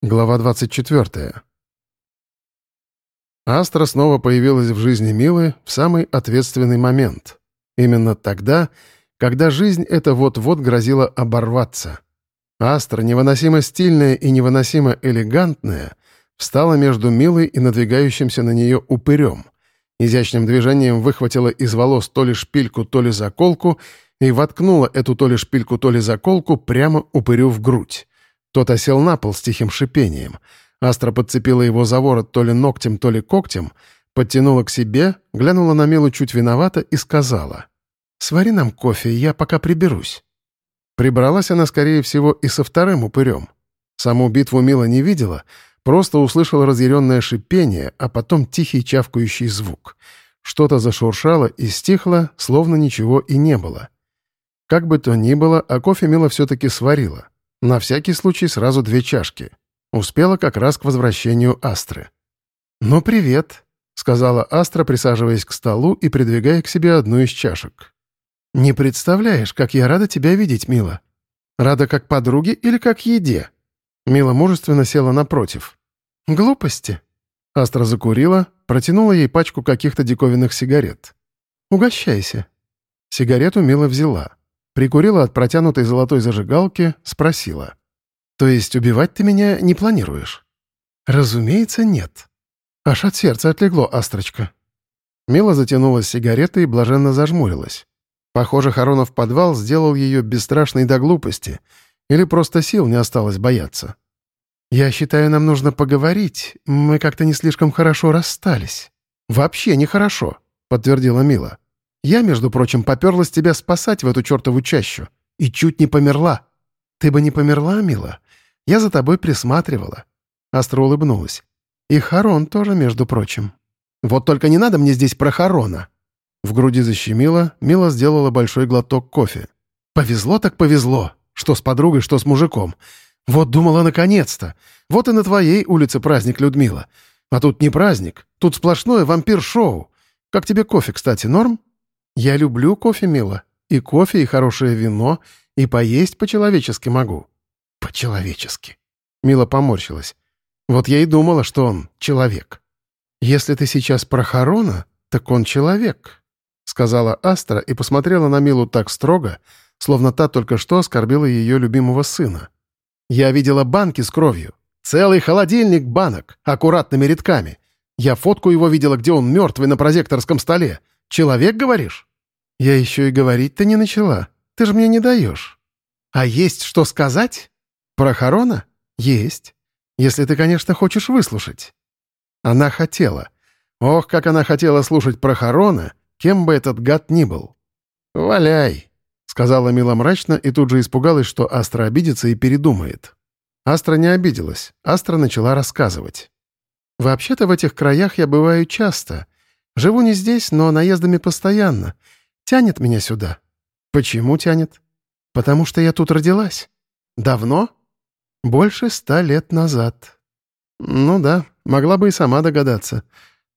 Глава 24. Астра снова появилась в жизни Милы в самый ответственный момент. Именно тогда, когда жизнь эта вот-вот грозила оборваться. Астра, невыносимо стильная и невыносимо элегантная, встала между Милой и надвигающимся на нее упырем. Изящным движением выхватила из волос то ли шпильку, то ли заколку и воткнула эту то ли шпильку, то ли заколку прямо упырю в грудь. Тот осел на пол с тихим шипением. Астра подцепила его за ворот то ли ногтем, то ли когтем, подтянула к себе, глянула на Милу чуть виновата и сказала. «Свари нам кофе, я пока приберусь». Прибралась она, скорее всего, и со вторым упырем. Саму битву Мила не видела, просто услышала разъяренное шипение, а потом тихий чавкающий звук. Что-то зашуршало и стихло, словно ничего и не было. Как бы то ни было, а кофе Мила все-таки сварила. На всякий случай сразу две чашки. Успела как раз к возвращению Астры. «Ну, привет», — сказала Астра, присаживаясь к столу и придвигая к себе одну из чашек. «Не представляешь, как я рада тебя видеть, Мила. Рада как подруге или как еде?» Мила мужественно села напротив. «Глупости». Астра закурила, протянула ей пачку каких-то диковинных сигарет. «Угощайся». Сигарету Мила взяла прикурила от протянутой золотой зажигалки, спросила. «То есть убивать ты меня не планируешь?» «Разумеется, нет». Аж от сердца отлегло, Астрочка. Мила затянулась сигаретой и блаженно зажмурилась. Похоже, Харонов подвал сделал ее бесстрашной до глупости, или просто сил не осталось бояться. «Я считаю, нам нужно поговорить. Мы как-то не слишком хорошо расстались». «Вообще нехорошо», — подтвердила Мила. Я, между прочим, поперлась тебя спасать в эту чертову чащу. И чуть не померла. Ты бы не померла, мила? Я за тобой присматривала». Астра улыбнулась. «И Харон тоже, между прочим. Вот только не надо мне здесь про Харона». В груди защемило, Мила сделала большой глоток кофе. «Повезло так повезло. Что с подругой, что с мужиком. Вот думала, наконец-то. Вот и на твоей улице праздник, Людмила. А тут не праздник, тут сплошное вампир-шоу. Как тебе кофе, кстати, норм?» Я люблю кофе, мила. И кофе, и хорошее вино, и поесть по-человечески могу». «По-человечески». Мила поморщилась. «Вот я и думала, что он человек». «Если ты сейчас про Харона, так он человек», — сказала Астра и посмотрела на Милу так строго, словно та только что оскорбила ее любимого сына. «Я видела банки с кровью. Целый холодильник банок, аккуратными рядками. Я фотку его видела, где он мертвый на прозекторском столе. Человек, говоришь?» «Я еще и говорить-то не начала. Ты же мне не даешь». «А есть что сказать?» «Про Харона?» «Есть. Если ты, конечно, хочешь выслушать». Она хотела. Ох, как она хотела слушать про Харона, кем бы этот гад ни был. «Валяй», — сказала Мила мрачно и тут же испугалась, что Астра обидится и передумает. Астра не обиделась. Астра начала рассказывать. «Вообще-то в этих краях я бываю часто. Живу не здесь, но наездами постоянно. Тянет меня сюда. Почему тянет? Потому что я тут родилась. Давно? Больше ста лет назад. Ну да, могла бы и сама догадаться.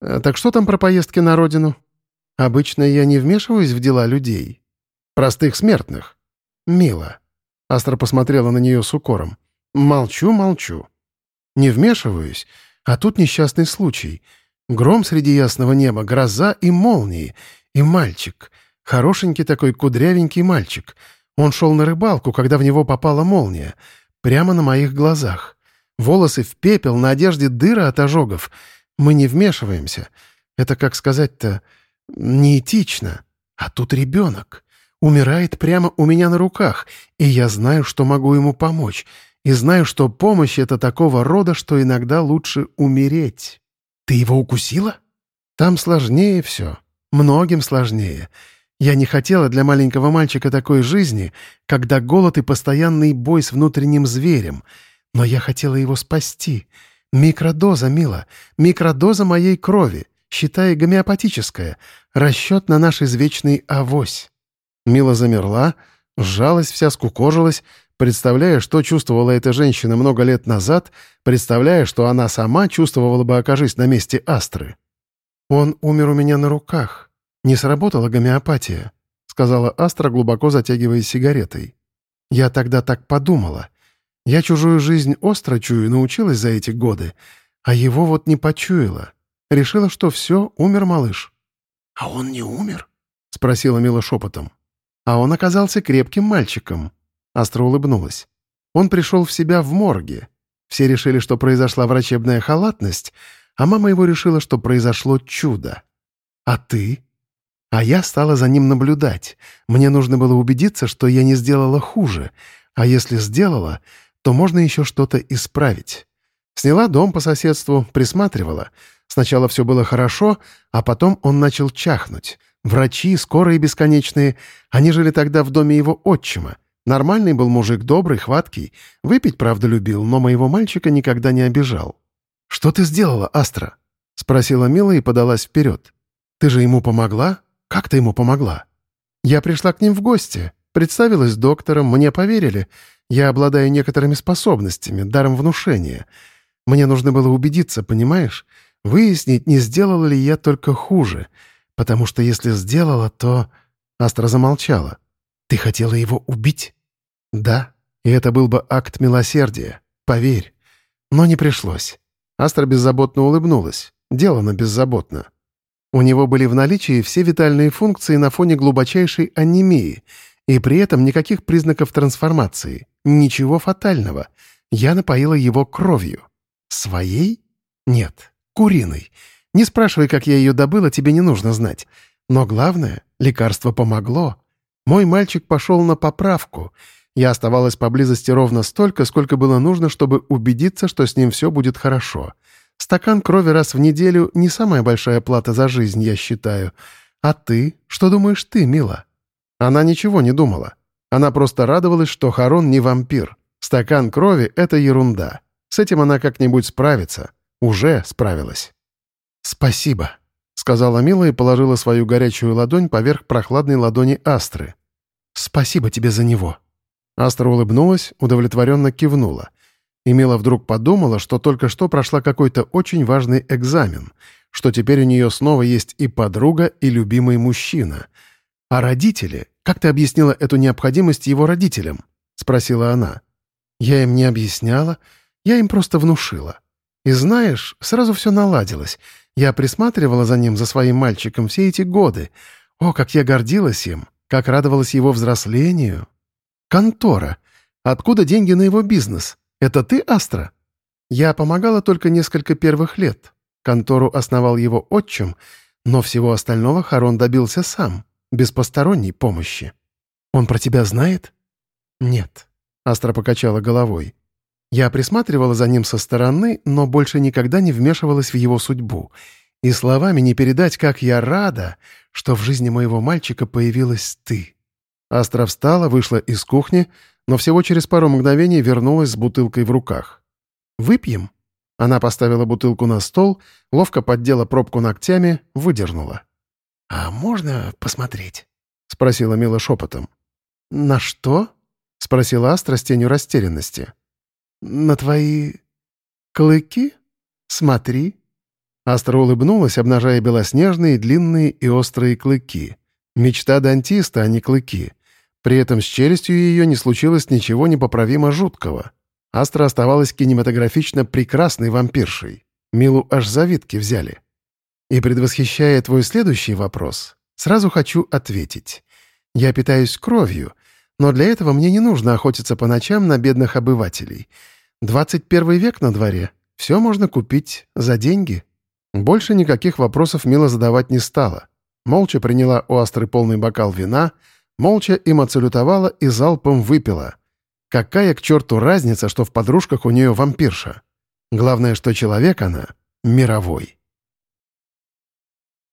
Э, так что там про поездки на родину? Обычно я не вмешиваюсь в дела людей. Простых смертных. Мило. Астра посмотрела на нее с укором. Молчу, молчу. Не вмешиваюсь, а тут несчастный случай. Гром среди ясного неба, гроза и молнии. И мальчик. Хорошенький такой кудрявенький мальчик. Он шел на рыбалку, когда в него попала молния. Прямо на моих глазах. Волосы в пепел, на одежде дыра от ожогов. Мы не вмешиваемся. Это, как сказать-то, неэтично. А тут ребенок. Умирает прямо у меня на руках, и я знаю, что могу ему помочь. И знаю, что помощь — это такого рода, что иногда лучше умереть. Ты его укусила? Там сложнее все. Многим сложнее. Я не хотела для маленького мальчика такой жизни, когда голод и постоянный бой с внутренним зверем. Но я хотела его спасти. Микродоза, мила, микродоза моей крови, считай гомеопатическая, расчет на наш извечный авось». Мила замерла, сжалась вся, скукожилась, представляя, что чувствовала эта женщина много лет назад, представляя, что она сама чувствовала бы, окажись на месте Астры. «Он умер у меня на руках», «Не сработала гомеопатия», — сказала Астра, глубоко затягиваясь сигаретой. «Я тогда так подумала. Я чужую жизнь остро чую, научилась за эти годы, а его вот не почуяла. Решила, что все, умер малыш». «А он не умер?» — спросила Мила шепотом. А он оказался крепким мальчиком. Астра улыбнулась. Он пришел в себя в морге. Все решили, что произошла врачебная халатность, а мама его решила, что произошло чудо. А ты? А я стала за ним наблюдать. Мне нужно было убедиться, что я не сделала хуже, а если сделала, то можно еще что-то исправить. Сняла дом по соседству, присматривала. Сначала все было хорошо, а потом он начал чахнуть. Врачи, скорые бесконечные. Они жили тогда в доме его отчима. Нормальный был мужик, добрый, хваткий. Выпить, правда, любил, но моего мальчика никогда не обижал. «Что ты сделала, Астра?» — спросила Мила и подалась вперед. «Ты же ему помогла? Как ты ему помогла?» «Я пришла к ним в гости. Представилась доктором, мне поверили. Я обладаю некоторыми способностями, даром внушения. Мне нужно было убедиться, понимаешь? Выяснить, не сделала ли я только хуже. Потому что если сделала, то...» Астра замолчала. «Ты хотела его убить?» «Да, и это был бы акт милосердия, поверь. Но не пришлось. Астра беззаботно улыбнулась. Делано беззаботно. У него были в наличии все витальные функции на фоне глубочайшей анемии, и при этом никаких признаков трансформации. Ничего фатального. Я напоила его кровью. Своей? Нет, куриной. Не спрашивай, как я ее добыла, тебе не нужно знать. Но главное, лекарство помогло. Мой мальчик пошел на поправку — я оставалась поблизости ровно столько, сколько было нужно, чтобы убедиться, что с ним все будет хорошо. Стакан крови раз в неделю — не самая большая плата за жизнь, я считаю. А ты? Что думаешь ты, мила?» Она ничего не думала. Она просто радовалась, что Харон не вампир. Стакан крови — это ерунда. С этим она как-нибудь справится. Уже справилась. «Спасибо», — сказала Мила и положила свою горячую ладонь поверх прохладной ладони Астры. «Спасибо тебе за него». Астра улыбнулась, удовлетворенно кивнула. И Мила вдруг подумала, что только что прошла какой-то очень важный экзамен, что теперь у нее снова есть и подруга, и любимый мужчина. «А родители? Как ты объяснила эту необходимость его родителям?» — спросила она. «Я им не объясняла, я им просто внушила. И знаешь, сразу все наладилось. Я присматривала за ним, за своим мальчиком, все эти годы. О, как я гордилась им, как радовалась его взрослению, «Контора. Откуда деньги на его бизнес? Это ты, Астра?» «Я помогала только несколько первых лет. Контору основал его отчим, но всего остального Харон добился сам, без посторонней помощи. Он про тебя знает?» «Нет», — Астра покачала головой. «Я присматривала за ним со стороны, но больше никогда не вмешивалась в его судьбу. И словами не передать, как я рада, что в жизни моего мальчика появилась ты». Астра встала, вышла из кухни, но всего через пару мгновений вернулась с бутылкой в руках. «Выпьем?» Она поставила бутылку на стол, ловко поддела пробку ногтями, выдернула. «А можно посмотреть?» — спросила Мила шепотом. «На что?» — спросила Астра с тенью растерянности. «На твои... клыки? Смотри». Астра улыбнулась, обнажая белоснежные, длинные и острые клыки. Мечта дантиста, а не клыки. При этом с челюстью ее не случилось ничего непоправимо жуткого. Астра оставалась кинематографично прекрасной вампиршей. Милу аж завидки взяли. И предвосхищая твой следующий вопрос, сразу хочу ответить. Я питаюсь кровью, но для этого мне не нужно охотиться по ночам на бедных обывателей. 21 век на дворе. Все можно купить за деньги. Больше никаких вопросов Мила задавать не стала. Молча приняла у Астры полный бокал вина — молча им отсалютовала и залпом выпила. Какая к черту разница, что в подружках у нее вампирша? Главное, что человек она мировой.